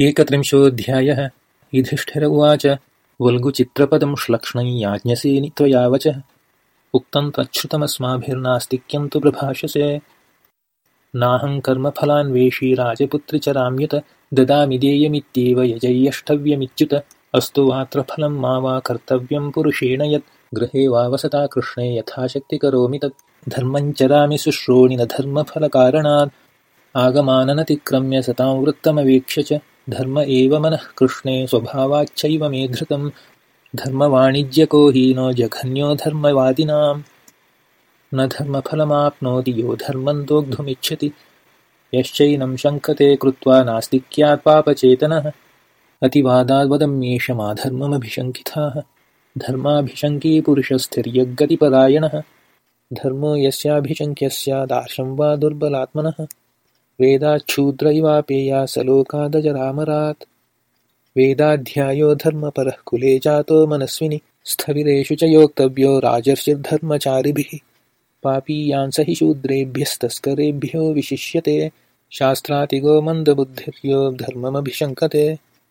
एकत्रिंशोऽध्यायः। युधिष्ठिर उवाच वल्गुचित्रपदं श्लक्ष्णं याज्ञसेनि त्वया वचः। उक्तं तच्छ्रुतमस्माभिर्नास्तिक्यं तु प्रभाषसे। नाहं कर्मफलान्वेषी राजपुत्रि च राम्युत ददामि देयमित्येव यजय्यष्टव्यमिच्युत अस्तु वात्रफलं मा वा कर्तव्यं पुरुषेण यत् गृहे वा वसता कृष्णे यथाशक्ति करोमि तत् धर्मञ्चरामि शुश्रोणि न धर्मफलकारणात् आगमाननतिक्रम्य सतां वृत्तमवेक्ष्य च धर्म एव मनः कृष्णे स्वभावाच्चैव मे धृतं धर्मवाणिज्यको हीनो जघन्यो धर्मवादिनां न धर्मफलमाप्नोति यो धर्मं दोग्धुमिच्छति। यश्चैनं शङ्कते कृत्वा नास्तिक्यात् पापचेतनः। अतिवादाद्वदम्येष माधर्ममभिशङ्किताः धर्माभिशङ्की पुरुषस्थिर्यग्गतिपरायणः। धर्मो यस्याभिशङ्क्य स्यादार्शं वा दुर्बलात्मनः वेदाच्छूद्र इवापेया सलोकादजरामरात् वेदाध्यायो धर्मपरः कुले जातो मनस्विनि स्थविरेषु च योक्तव्यो राजर्षिर्धर्मचारिभिः। पापीयांस हि शूद्रेभ्यस्तस्करेभ्यो विशिष्यते शास्त्रातिगो मन्दबुद्धिर्यो धर्ममभिशङ्कते